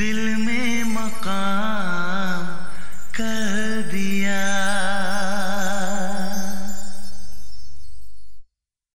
दिल में मकान।